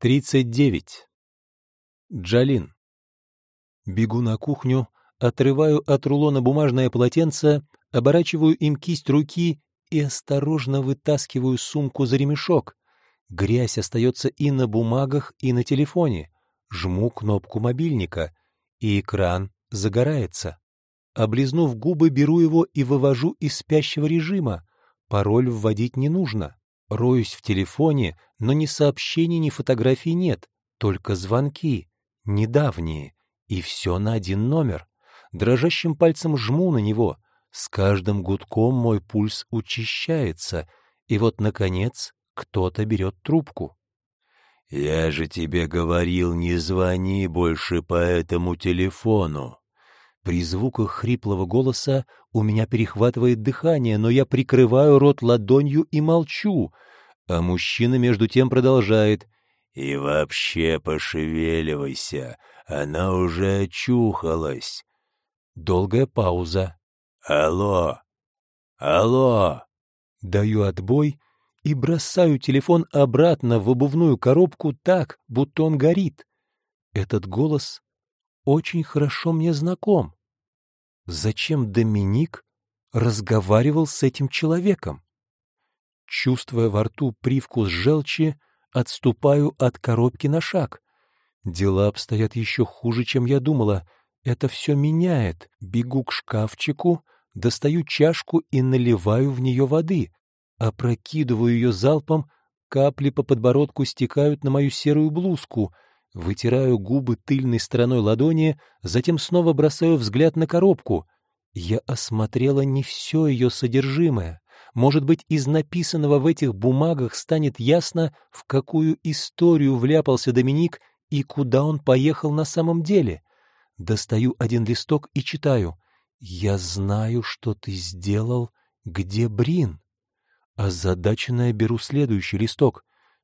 39. Джалин. Бегу на кухню, отрываю от рулона бумажное полотенце, оборачиваю им кисть руки и осторожно вытаскиваю сумку за ремешок. Грязь остается и на бумагах, и на телефоне. Жму кнопку мобильника, и экран загорается. Облизнув губы, беру его и вывожу из спящего режима. Пароль вводить не нужно. Роюсь в телефоне, но ни сообщений, ни фотографий нет, только звонки, недавние, и все на один номер. Дрожащим пальцем жму на него. С каждым гудком мой пульс учащается, и вот, наконец, кто-то берет трубку. «Я же тебе говорил, не звони больше по этому телефону». При звуках хриплого голоса у меня перехватывает дыхание, но я прикрываю рот ладонью и молчу, а мужчина между тем продолжает. «И вообще пошевеливайся, она уже очухалась». Долгая пауза. «Алло! Алло!» Даю отбой и бросаю телефон обратно в обувную коробку так, будто он горит. Этот голос очень хорошо мне знаком. Зачем Доминик разговаривал с этим человеком? Чувствуя во рту привкус желчи, отступаю от коробки на шаг. Дела обстоят еще хуже, чем я думала. Это все меняет. Бегу к шкафчику, достаю чашку и наливаю в нее воды. Опрокидываю ее залпом, капли по подбородку стекают на мою серую блузку. Вытираю губы тыльной стороной ладони, затем снова бросаю взгляд на коробку. Я осмотрела не все ее содержимое. Может быть, из написанного в этих бумагах станет ясно, в какую историю вляпался Доминик и куда он поехал на самом деле. Достаю один листок и читаю. «Я знаю, что ты сделал. Где Брин?» Озадаченная беру следующий листок.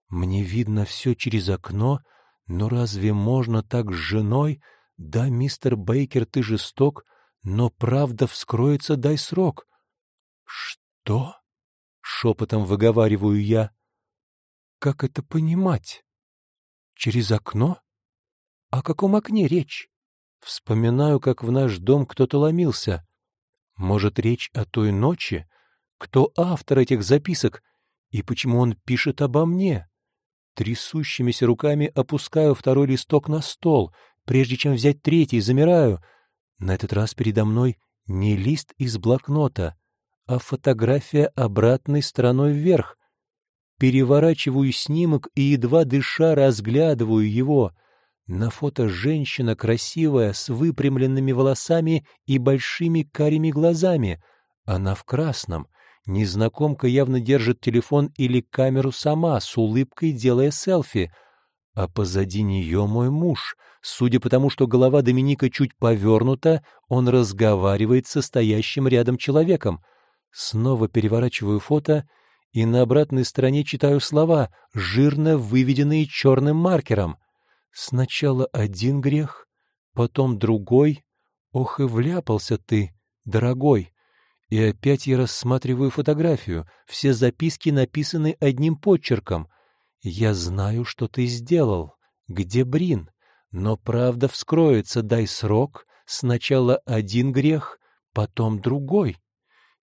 Мне видно все через окно, но разве можно так с женой? Да, мистер Бейкер, ты жесток, но правда вскроется, дай срок. Что? Шепотом выговариваю я. Как это понимать? Через окно? О каком окне речь? Вспоминаю, как в наш дом кто-то ломился. Может, речь о той ночи, кто автор этих записок и почему он пишет обо мне? Трясущимися руками опускаю второй листок на стол, прежде чем взять третий, замираю. На этот раз передо мной не лист из блокнота, а фотография обратной стороной вверх. Переворачиваю снимок и, едва дыша, разглядываю его. На фото женщина красивая, с выпрямленными волосами и большими карими глазами. Она в красном, Незнакомка явно держит телефон или камеру сама, с улыбкой делая селфи. А позади нее мой муж. Судя по тому, что голова Доминика чуть повернута, он разговаривает с стоящим рядом человеком. Снова переворачиваю фото и на обратной стороне читаю слова, жирно выведенные черным маркером. Сначала один грех, потом другой. Ох и вляпался ты, дорогой. И опять я рассматриваю фотографию. Все записки написаны одним подчерком. «Я знаю, что ты сделал. Где Брин? Но правда вскроется, дай срок. Сначала один грех, потом другой».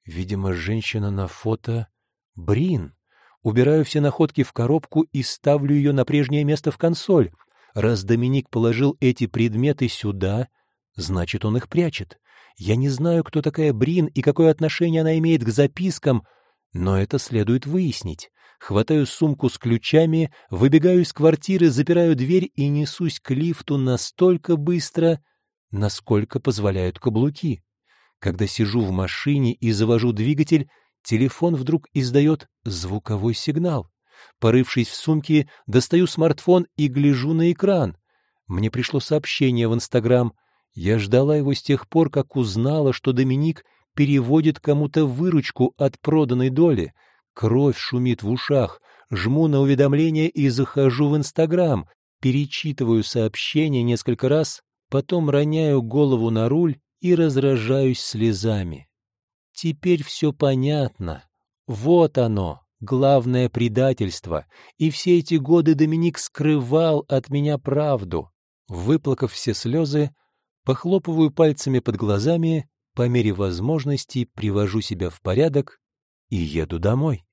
Видимо, женщина на фото — Брин. Убираю все находки в коробку и ставлю ее на прежнее место в консоль. Раз Доминик положил эти предметы сюда, значит, он их прячет. Я не знаю, кто такая Брин и какое отношение она имеет к запискам, но это следует выяснить. Хватаю сумку с ключами, выбегаю из квартиры, запираю дверь и несусь к лифту настолько быстро, насколько позволяют каблуки. Когда сижу в машине и завожу двигатель, телефон вдруг издает звуковой сигнал. Порывшись в сумке, достаю смартфон и гляжу на экран. Мне пришло сообщение в Инстаграм — я ждала его с тех пор, как узнала, что Доминик переводит кому-то выручку от проданной доли. Кровь шумит в ушах, жму на уведомления и захожу в Инстаграм, перечитываю сообщения несколько раз, потом роняю голову на руль и разражаюсь слезами. Теперь все понятно. Вот оно, главное предательство, и все эти годы Доминик скрывал от меня правду. Выплакав все слезы, похлопываю пальцами под глазами, по мере возможности привожу себя в порядок и еду домой.